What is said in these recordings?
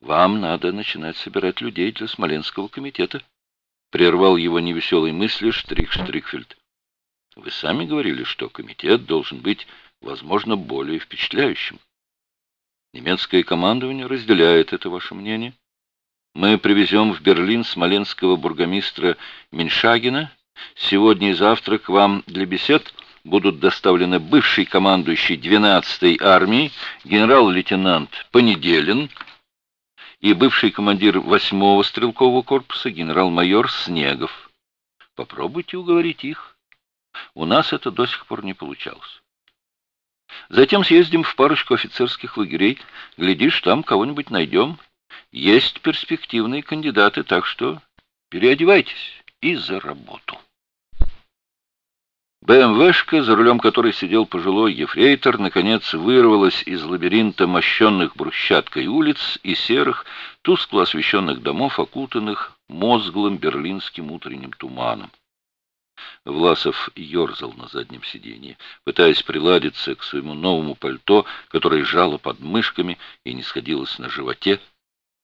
Вам надо начинать собирать людей для Смоленского комитета. Прервал его невеселой мысли Штрих Штрикфельд. Вы сами говорили, что комитет должен быть, возможно, более впечатляющим. Немецкое командование разделяет это ваше мнение. Мы привезем в Берлин смоленского бургомистра Меньшагина. Сегодня и завтра к вам для бесед будут доставлены бывший командующий 12-й армии генерал-лейтенант Понеделин и бывший командир 8-го стрелкового корпуса генерал-майор Снегов. Попробуйте уговорить их. У нас это до сих пор не получалось. Затем съездим в парочку офицерских лагерей. Глядишь, там кого-нибудь найдем. Есть перспективные кандидаты, так что переодевайтесь и за работу. БМВшка, за рулем которой сидел пожилой ефрейтор, наконец вырвалась из лабиринта мощенных брусчаткой улиц и серых, тускло освещенных домов, окутанных мозглым берлинским утренним туманом. Власов ерзал на заднем сиденье, пытаясь приладиться к своему новому пальто, которое жало под мышками и не сходилось на животе.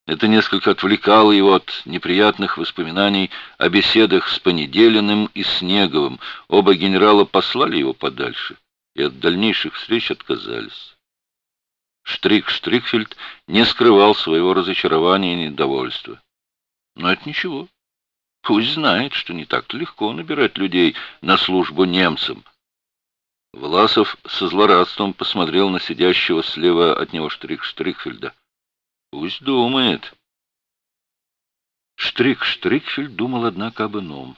Это несколько отвлекало его от неприятных воспоминаний о беседах с Понеделиным и Снеговым. Оба генерала послали его подальше и от дальнейших встреч отказались. Штрик Штрикфельд не скрывал своего разочарования и недовольства. Но это ничего. Пусть знает, что не так-то легко набирать людей на службу немцам. Власов со злорадством посмотрел на сидящего слева от него Штрик Штрикфельда. Пусть думает. Штрик Штрикфельд думал, однако, об ином.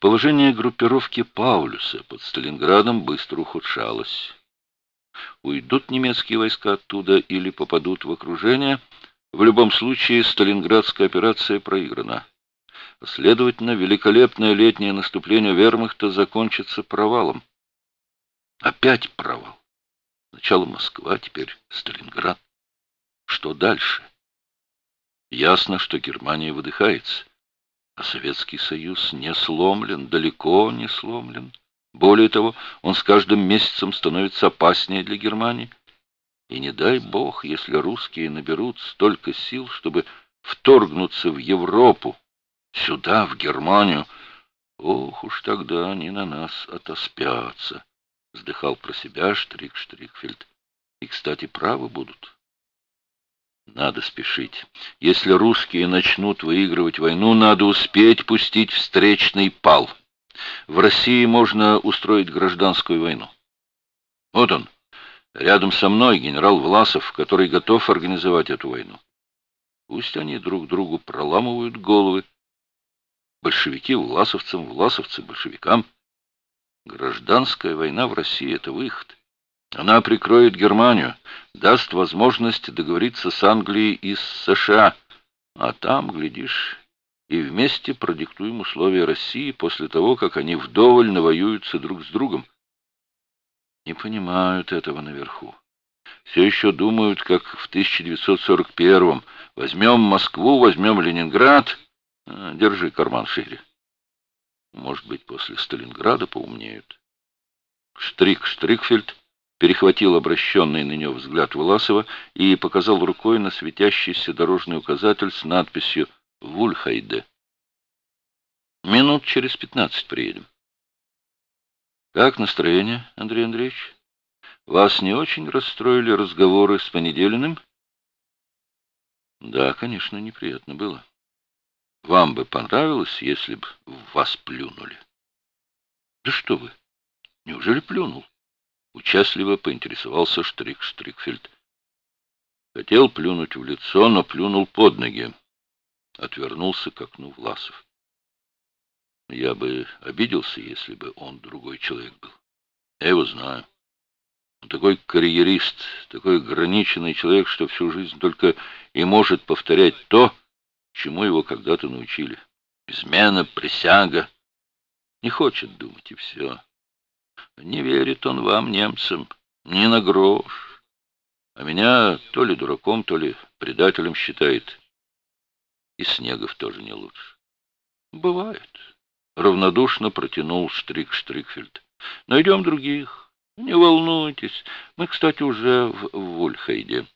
Положение группировки Паулюса под Сталинградом быстро ухудшалось. Уйдут немецкие войска оттуда или попадут в окружение, в любом случае Сталинградская операция проиграна. Следовательно, великолепное летнее наступление вермахта закончится провалом. Опять провал. Сначала Москва, теперь Сталинград. Что дальше? Ясно, что Германия выдыхается, а Советский Союз не сломлен, далеко не сломлен. Более того, он с каждым месяцем становится опаснее для Германии. И не дай бог, если русские наберут столько сил, чтобы вторгнуться в Европу, Сюда, в Германию. Ох уж тогда они на нас отоспятся, вздыхал про себя Штрик Штрикфельд. И, кстати, правы будут. Надо спешить. Если русские начнут выигрывать войну, надо успеть пустить встречный пал. В России можно устроить гражданскую войну. Вот он, рядом со мной генерал Власов, который готов организовать эту войну. Пусть они друг другу проламывают головы, Большевики власовцам, власовцы большевикам. Гражданская война в России — это выход. Она прикроет Германию, даст возможность договориться с Англией и с США. А там, глядишь, и вместе продиктуем условия России после того, как они вдоволь навоюются друг с другом. Не понимают этого наверху. Все еще думают, как в 1941-м. Возьмем Москву, возьмем Ленинград — а, держи карман шире. Может быть, после Сталинграда поумнеют. Штрик Штрикфельд перехватил обращенный на него взгляд Власова и показал рукой на светящийся дорожный указатель с надписью «Вульхайде». «Минут через пятнадцать приедем». «Как настроение, Андрей Андреевич? Вас не очень расстроили разговоры с Понеделиным?» «Да, конечно, неприятно было». Вам бы понравилось, если бы в вас плюнули? Да что вы, неужели плюнул? Участливо поинтересовался Штрик Штрикфельд. Хотел плюнуть в лицо, но плюнул под ноги. Отвернулся к окну Власов. Я бы обиделся, если бы он другой человек был. Я его знаю. Он такой карьерист, такой ограниченный человек, что всю жизнь только и может повторять то, чему его когда-то научили. Измена, присяга. Не хочет думать, и все. Не верит он вам, немцам, ни на грош. А меня то ли дураком, то ли предателем считает. И Снегов тоже не лучше. Бывает. Равнодушно протянул Штрик Штрикфельд. Найдем других. Не волнуйтесь. Мы, кстати, уже в Вульхайде.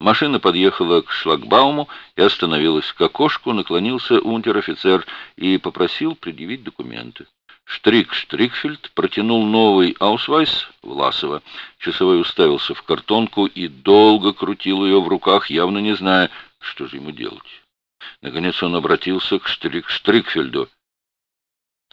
Машина подъехала к шлагбауму и остановилась. К окошку наклонился унтер-офицер и попросил предъявить документы. Штрик Штрикфельд протянул новый аусвайс Власова. Часовой уставился в картонку и долго крутил ее в руках, явно не зная, что же ему делать. Наконец он обратился к Штрик Штрикфельду.